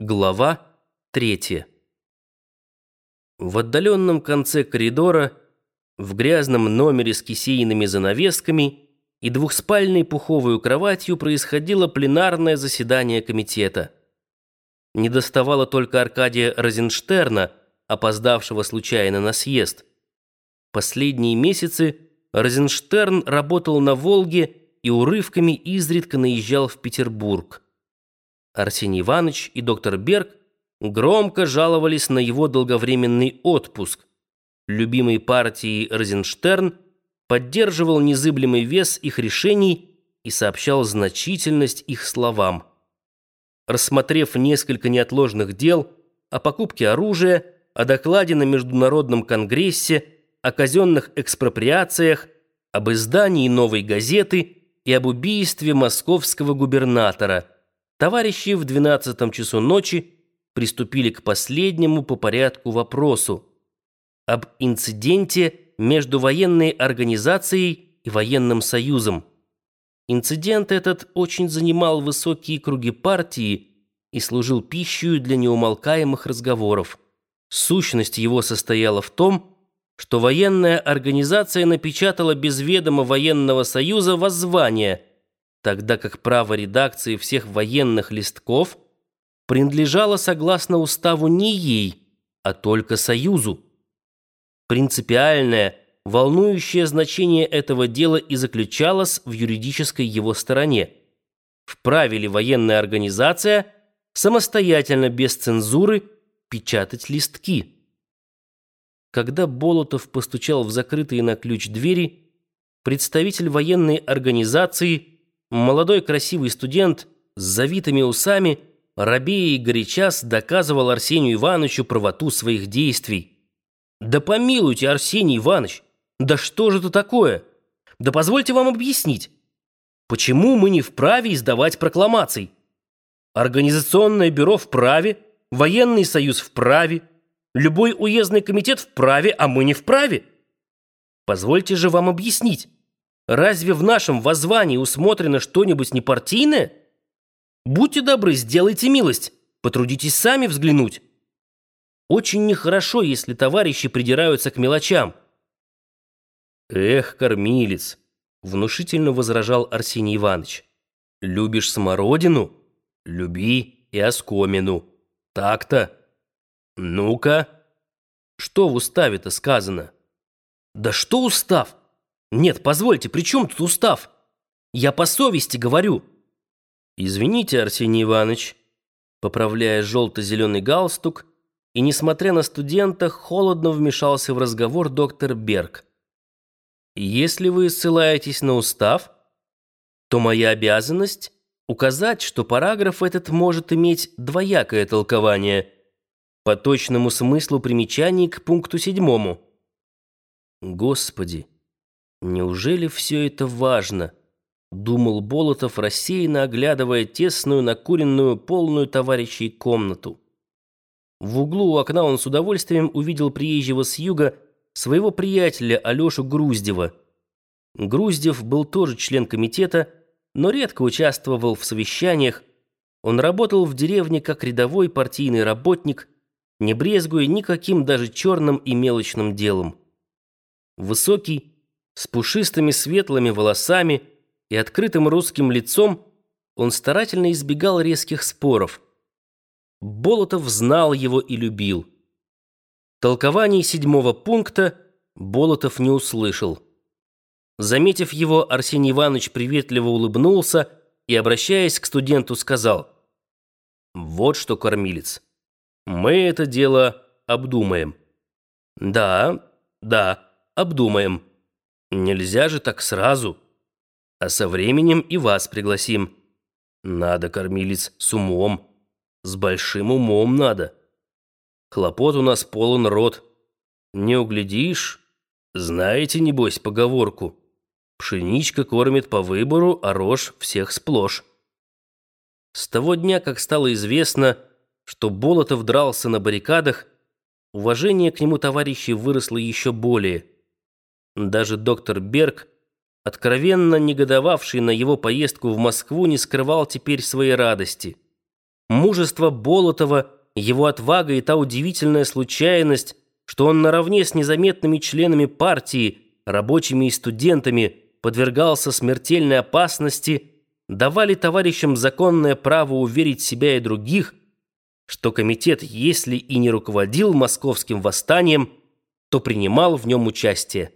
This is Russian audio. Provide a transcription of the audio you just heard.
Глава третья. В отдаленном конце коридора, в грязном номере с кисейными занавесками и двухспальной пуховой кроватью происходило пленарное заседание комитета. Не доставало только Аркадия Розенштерна, опоздавшего случайно на съезд. Последние месяцы Розенштерн работал на Волге и урывками изредка наезжал в Петербург. Арсений Иванович и доктор Берг громко жаловались на его долговременный отпуск. Любимый партией Розенштерн поддерживал незыблемый вес их решений и сообщал значительность их словам. Рассмотрев несколько неотложных дел о покупке оружия, о докладе на Международном конгрессе, о казенных экспроприациях, об издании новой газеты и об убийстве московского губернатора – Товарищи в двенадцатом часу ночи приступили к последнему по порядку вопросу об инциденте между военной организацией и военным союзом. Инцидент этот очень занимал высокие круги партии и служил пищей для неумолкаемых разговоров. Сущность его состояла в том, что военная организация напечатала без ведома военного союза воззвание – тогда как право редакции всех военных листков принадлежало согласно уставу не ей, а только Союзу. Принципиальное, волнующее значение этого дела и заключалось в юридической его стороне. Вправе ли военная организация самостоятельно, без цензуры, печатать листки? Когда Болотов постучал в закрытые на ключ двери, представитель военной организации – Молодой красивый студент с завитыми усами, рабея и горячас, доказывал Арсению Ивановичу правоту своих действий. «Да помилуйте, Арсений Иванович! Да что же это такое? Да позвольте вам объяснить. Почему мы не вправе издавать прокламаций? Организационное бюро вправе, военный союз вправе, любой уездный комитет вправе, а мы не вправе. Позвольте же вам объяснить. Разве в нашем воззвании усмотрено что-нибудь непартийное? Будьте добры, сделайте милость, потрудитесь сами взглянуть. Очень нехорошо, если товарищи придираются к мелочам. Эх, кормилец, внушительно возражал Арсений Иванович. Любишь смородину? Люби и оскомину. Так-то. Ну-ка. Что в уставе-то сказано? Да что устав? Нет, позвольте, при чем тут устав? Я по совести говорю. Извините, Арсений Иванович, поправляя желто-зеленый галстук, и, несмотря на студента, холодно вмешался в разговор доктор Берг. Если вы ссылаетесь на устав, то моя обязанность указать, что параграф этот может иметь двоякое толкование по точному смыслу примечаний к пункту седьмому. Господи! Неужели все это важно? Думал Болотов, рассеянно оглядывая тесную, накуренную, полную товарищей комнату. В углу у окна он с удовольствием увидел приезжего с юга своего приятеля Алешу Груздева. Груздев был тоже член комитета, но редко участвовал в совещаниях. Он работал в деревне как рядовой партийный работник, не брезгуя никаким даже черным и мелочным делом. Высокий, с пушистыми светлыми волосами и открытым русским лицом, он старательно избегал резких споров. Болотов знал его и любил. Толкований седьмого пункта Болотов не услышал. Заметив его, Арсений Иванович приветливо улыбнулся и, обращаясь к студенту, сказал, «Вот что, кормилец, мы это дело обдумаем». «Да, да, обдумаем». Нельзя же так сразу. А со временем и вас пригласим. Надо, кормилец, с умом. С большим умом надо. Хлопот у нас полон рот. Не углядишь? Знаете, небось, поговорку. Пшеничка кормит по выбору, а рожь всех сплошь. С того дня, как стало известно, что Болотов дрался на баррикадах, уважение к нему товарищей выросло еще более – даже доктор Берг, откровенно негодовавший на его поездку в Москву, не скрывал теперь своей радости. мужество Болотова, его отвага и та удивительная случайность, что он наравне с незаметными членами партии, рабочими и студентами подвергался смертельной опасности, давали товарищам законное право уверить себя и других, что комитет, если и не руководил московским восстанием, то принимал в нем участие.